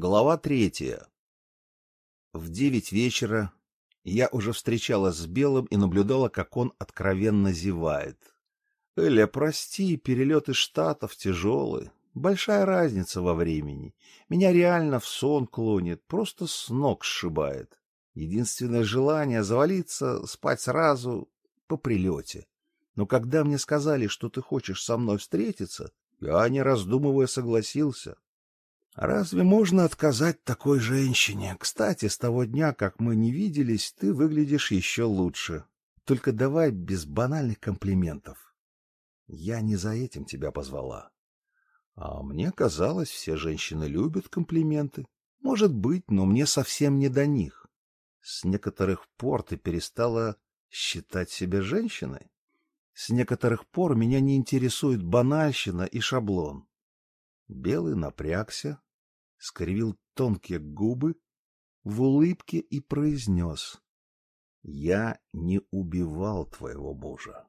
Глава третья. В девять вечера я уже встречалась с Белым и наблюдала, как он откровенно зевает. Эля, прости, перелет из Штатов тяжелый. Большая разница во времени. Меня реально в сон клонит, просто с ног сшибает. Единственное желание — завалиться, спать сразу, по прилете. Но когда мне сказали, что ты хочешь со мной встретиться, я, не раздумывая, согласился. Разве можно отказать такой женщине? Кстати, с того дня, как мы не виделись, ты выглядишь еще лучше. Только давай без банальных комплиментов. Я не за этим тебя позвала. А мне казалось, все женщины любят комплименты. Может быть, но мне совсем не до них. С некоторых пор ты перестала считать себя женщиной. С некоторых пор меня не интересует банальщина и шаблон. Белый напрягся, скривил тонкие губы в улыбке и произнес. — Я не убивал твоего мужа.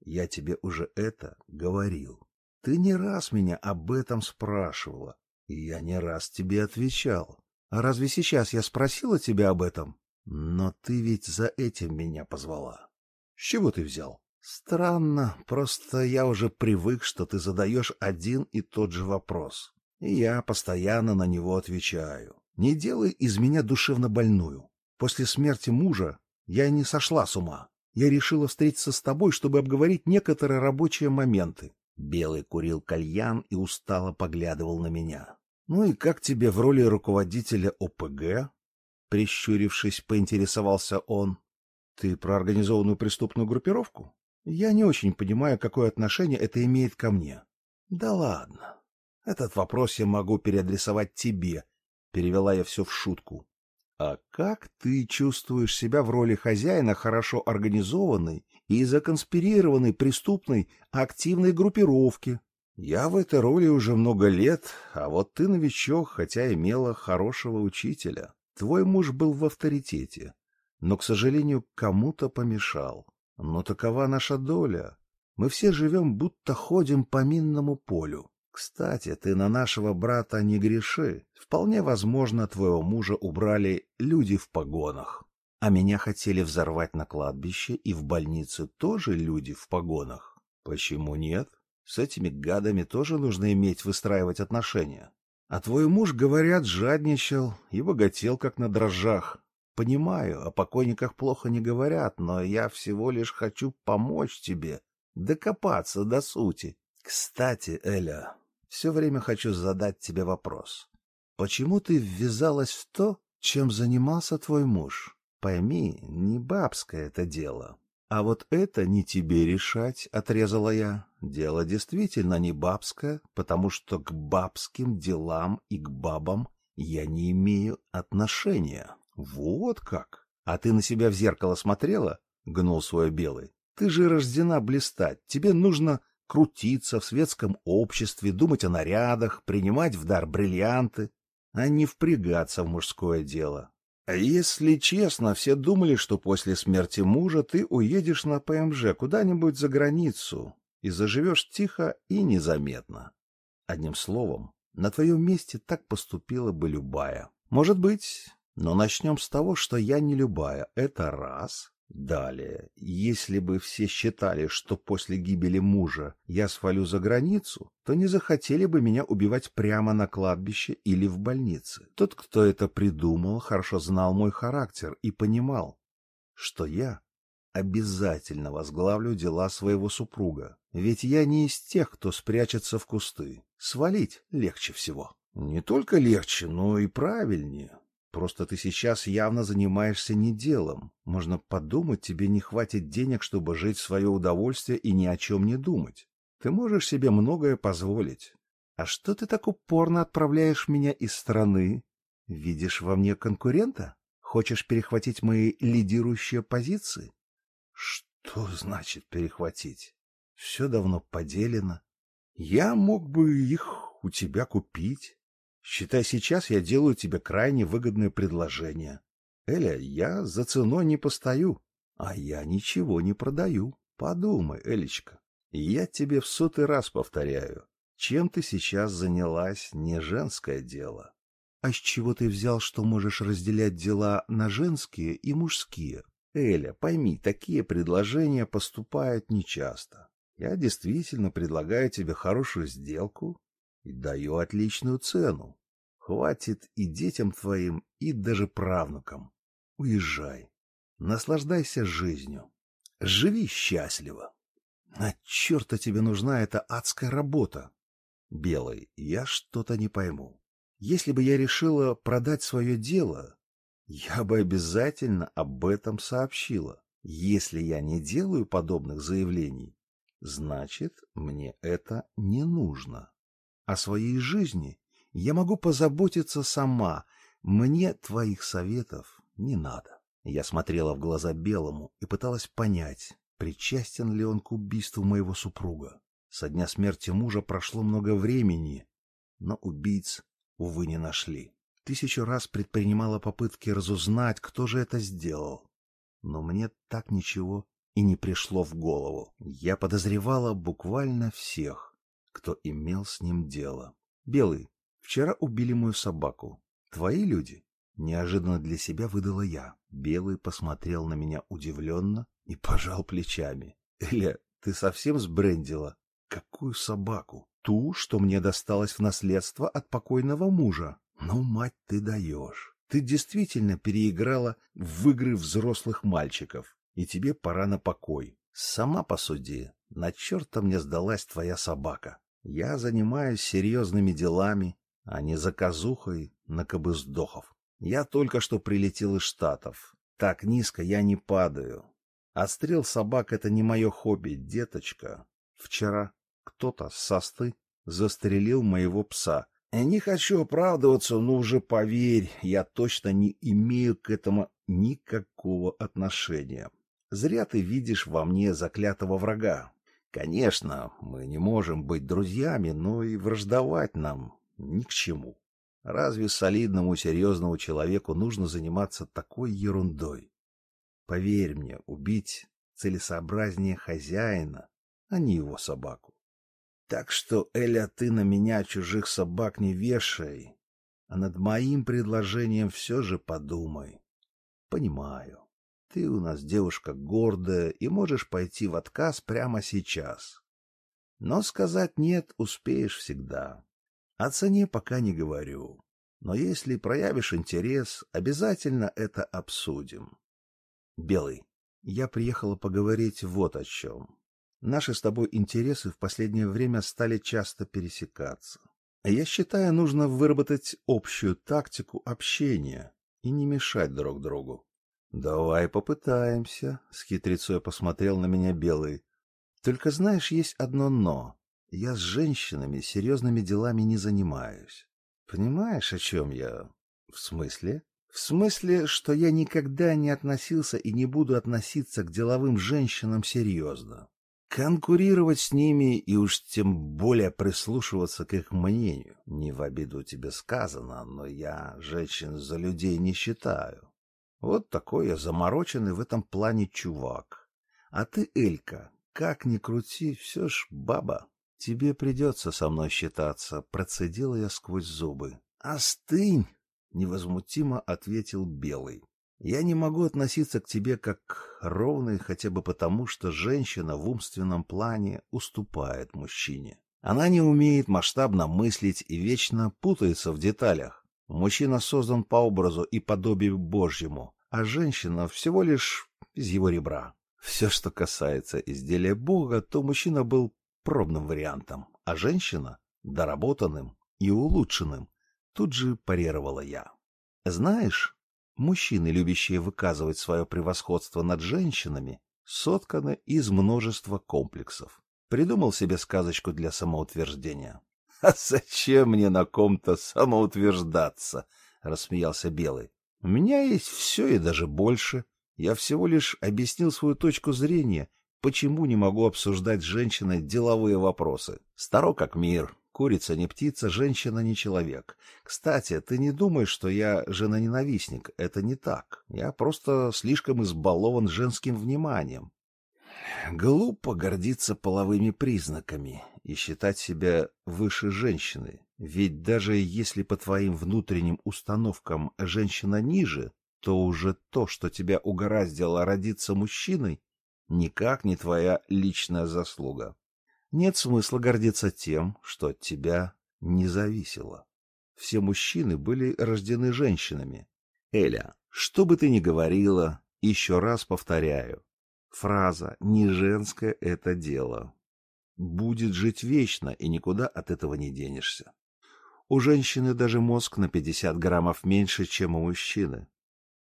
Я тебе уже это говорил. Ты не раз меня об этом спрашивала, и я не раз тебе отвечал. А разве сейчас я спросила тебя об этом? Но ты ведь за этим меня позвала. С чего ты взял? Странно, просто я уже привык, что ты задаешь один и тот же вопрос. И я постоянно на него отвечаю. Не делай из меня душевно больную. После смерти мужа я не сошла с ума. Я решила встретиться с тобой, чтобы обговорить некоторые рабочие моменты. Белый курил кальян и устало поглядывал на меня. Ну и как тебе в роли руководителя ОПГ? Прищурившись, поинтересовался он. Ты про организованную преступную группировку? Я не очень понимаю, какое отношение это имеет ко мне. Да ладно. Этот вопрос я могу переадресовать тебе, перевела я все в шутку. А как ты чувствуешь себя в роли хозяина хорошо организованной и законспирированной преступной активной группировки? Я в этой роли уже много лет, а вот ты новичок, хотя имела хорошего учителя. Твой муж был в авторитете, но, к сожалению, кому-то помешал. Но такова наша доля. Мы все живем, будто ходим по минному полю. Кстати, ты на нашего брата не греши. Вполне возможно, твоего мужа убрали люди в погонах. А меня хотели взорвать на кладбище и в больнице тоже люди в погонах. Почему нет? С этими гадами тоже нужно иметь, выстраивать отношения. А твой муж, говорят, жадничал и богател, как на дрожжах. Понимаю, о покойниках плохо не говорят, но я всего лишь хочу помочь тебе, докопаться до сути. Кстати, Эля, все время хочу задать тебе вопрос. Почему ты ввязалась в то, чем занимался твой муж? Пойми, не бабское это дело. А вот это не тебе решать, отрезала я. Дело действительно не бабское, потому что к бабским делам и к бабам я не имею отношения. Вот как. А ты на себя в зеркало смотрела? Гнул свой белый. Ты же рождена блистать. Тебе нужно крутиться в светском обществе, думать о нарядах, принимать в дар бриллианты, а не впрягаться в мужское дело. А если честно, все думали, что после смерти мужа ты уедешь на ПМЖ куда-нибудь за границу и заживешь тихо и незаметно. Одним словом, на твоем месте так поступила бы любая. Может быть, но начнем с того, что я не любая. Это раз. Далее, если бы все считали, что после гибели мужа я свалю за границу, то не захотели бы меня убивать прямо на кладбище или в больнице. Тот, кто это придумал, хорошо знал мой характер и понимал, что я обязательно возглавлю дела своего супруга. Ведь я не из тех, кто спрячется в кусты. Свалить легче всего. Не только легче, но и правильнее. Просто ты сейчас явно занимаешься не делом. Можно подумать, тебе не хватит денег, чтобы жить в свое удовольствие и ни о чем не думать. Ты можешь себе многое позволить. А что ты так упорно отправляешь меня из страны? Видишь во мне конкурента? Хочешь перехватить мои лидирующие позиции? Что значит перехватить? Все давно поделено. Я мог бы их у тебя купить. Считай, сейчас я делаю тебе крайне выгодное предложение. Эля, я за ценой не постою, а я ничего не продаю. Подумай, Элечка. Я тебе в сотый раз повторяю, чем ты сейчас занялась, не женское дело. А с чего ты взял, что можешь разделять дела на женские и мужские? Эля, пойми, такие предложения поступают нечасто. Я действительно предлагаю тебе хорошую сделку и даю отличную цену. Хватит и детям твоим, и даже правнукам. Уезжай. Наслаждайся жизнью. Живи счастливо. На черта тебе нужна эта адская работа? Белый, я что-то не пойму. Если бы я решила продать свое дело, я бы обязательно об этом сообщила. Если я не делаю подобных заявлений, значит, мне это не нужно. О своей жизни я могу позаботиться сама. Мне твоих советов не надо. Я смотрела в глаза Белому и пыталась понять, причастен ли он к убийству моего супруга. Со дня смерти мужа прошло много времени, но убийц, увы, не нашли. Тысячу раз предпринимала попытки разузнать, кто же это сделал. Но мне так ничего и не пришло в голову. Я подозревала буквально всех, кто имел с ним дело. Белый, вчера убили мою собаку. Твои люди? Неожиданно для себя выдала я. Белый посмотрел на меня удивленно и пожал плечами. Эля, ты совсем сбрендила? Какую собаку? Ту, что мне досталось в наследство от покойного мужа. Ну, мать, ты даешь. Ты действительно переиграла в игры взрослых мальчиков, и тебе пора на покой. Сама посуди, на черта мне сдалась твоя собака. Я занимаюсь серьезными делами, а не заказухой на кобыздохов. Я только что прилетел из Штатов. Так низко я не падаю. Отстрел собак — это не мое хобби, деточка. Вчера кто-то с состы застрелил моего пса. Я не хочу оправдываться, но уже поверь, я точно не имею к этому никакого отношения. Зря ты видишь во мне заклятого врага. Конечно, мы не можем быть друзьями, но и враждовать нам ни к чему. Разве солидному серьезному человеку нужно заниматься такой ерундой? Поверь мне, убить целесообразнее хозяина, а не его собаку. Так что, Эля, ты на меня чужих собак не вешай, а над моим предложением все же подумай. Понимаю, ты у нас девушка гордая и можешь пойти в отказ прямо сейчас. Но сказать «нет» успеешь всегда. О цене пока не говорю. Но если проявишь интерес, обязательно это обсудим. Белый, я приехала поговорить вот о чем. Наши с тобой интересы в последнее время стали часто пересекаться. Я считаю, нужно выработать общую тактику общения и не мешать друг другу. Давай попытаемся, с хитрецой посмотрел на меня Белый. Только знаешь, есть одно но. Я с женщинами серьезными делами не занимаюсь. Понимаешь, о чем я? В смысле? В смысле, что я никогда не относился и не буду относиться к деловым женщинам серьезно. Конкурировать с ними и уж тем более прислушиваться к их мнению. Не в обиду тебе сказано, но я женщин за людей не считаю. Вот такой я замороченный в этом плане чувак. А ты, Элька, как ни крути, все ж баба. Тебе придется со мной считаться, процедила я сквозь зубы. Остынь, невозмутимо ответил Белый. Я не могу относиться к тебе как ровный хотя бы потому, что женщина в умственном плане уступает мужчине. Она не умеет масштабно мыслить и вечно путается в деталях. Мужчина создан по образу и подобию Божьему, а женщина всего лишь из его ребра. Все, что касается изделия Бога, то мужчина был пробным вариантом, а женщина — доработанным и улучшенным. Тут же парировала я. Знаешь, мужчины, любящие выказывать свое превосходство над женщинами, сотканы из множества комплексов. Придумал себе сказочку для самоутверждения. — А зачем мне на ком-то самоутверждаться? — рассмеялся Белый. — У меня есть все и даже больше. Я всего лишь объяснил свою точку зрения Почему не могу обсуждать с женщиной деловые вопросы? Старо как мир. Курица не птица, женщина не человек. Кстати, ты не думаешь, что я жена-ненавистник? Это не так. Я просто слишком избалован женским вниманием. Глупо гордиться половыми признаками и считать себя выше женщины. Ведь даже если по твоим внутренним установкам женщина ниже, то уже то, что тебя угораздило родиться мужчиной, никак не твоя личная заслуга. Нет смысла гордиться тем, что от тебя не зависело. Все мужчины были рождены женщинами. Эля, что бы ты ни говорила, еще раз повторяю, фраза «не женское это дело» будет жить вечно, и никуда от этого не денешься. У женщины даже мозг на 50 граммов меньше, чем у мужчины.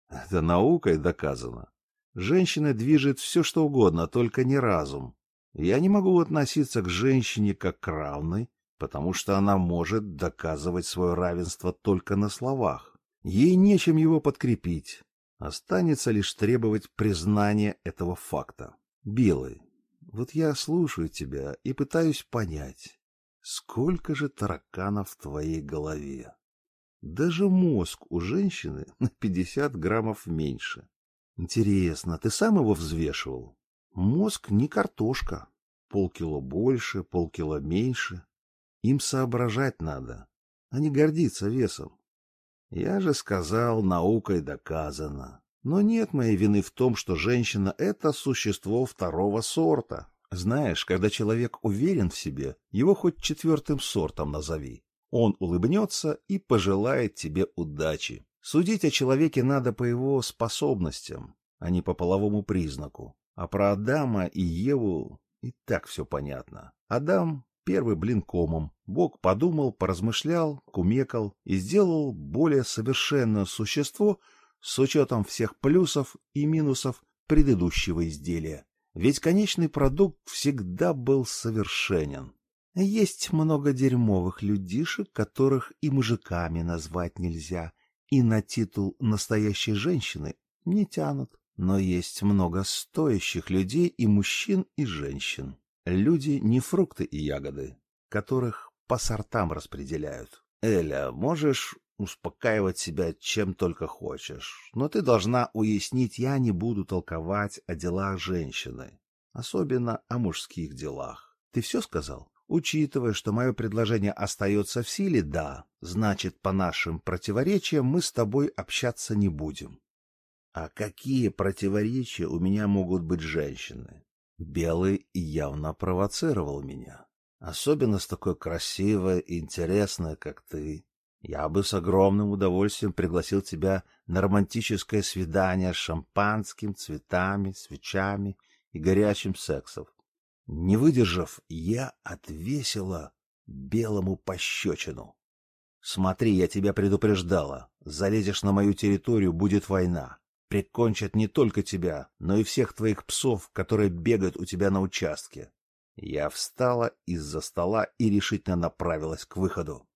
Это наукой доказано. Женщина движет все, что угодно, только не разум. Я не могу относиться к женщине как к равной, потому что она может доказывать свое равенство только на словах. Ей нечем его подкрепить. Останется лишь требовать признания этого факта. Белый, вот я слушаю тебя и пытаюсь понять, сколько же тараканов в твоей голове. Даже мозг у женщины на 50 граммов меньше. Интересно, ты сам его взвешивал? Мозг не картошка. Полкило больше, полкило меньше. Им соображать надо, а не гордиться весом. Я же сказал, наукой доказано. Но нет моей вины в том, что женщина — это существо второго сорта. Знаешь, когда человек уверен в себе, его хоть четвертым сортом назови. Он улыбнется и пожелает тебе удачи. Судить о человеке надо по его способностям, а не по половому признаку. А про Адама и Еву и так все понятно. Адам первый блин комом. Бог подумал, поразмышлял, кумекал и сделал более совершенное существо с учетом всех плюсов и минусов предыдущего изделия. Ведь конечный продукт всегда был совершенен. Есть много дерьмовых людишек, которых и мужиками назвать нельзя, и на титул настоящей женщины не тянут. Но есть много стоящих людей и мужчин, и женщин. Люди не фрукты и ягоды, которых по сортам распределяют. Эля, можешь успокаивать себя чем только хочешь, но ты должна уяснить, я не буду толковать о делах женщины, особенно о мужских делах. Ты все сказал? Учитывая, что мое предложение остается в силе, да, значит, по нашим противоречиям мы с тобой общаться не будем. А какие противоречия у меня могут быть женщины? Белый явно провоцировал меня. Особенно с такой красивой и интересной, как ты. Я бы с огромным удовольствием пригласил тебя на романтическое свидание с шампанским, цветами, свечами и горячим сексом. Не выдержав, я отвесила белому пощечину. Смотри, я тебя предупреждала. Залезешь на мою территорию, будет война прикончат не только тебя, но и всех твоих псов, которые бегают у тебя на участке. Я встала из-за стола и решительно направилась к выходу.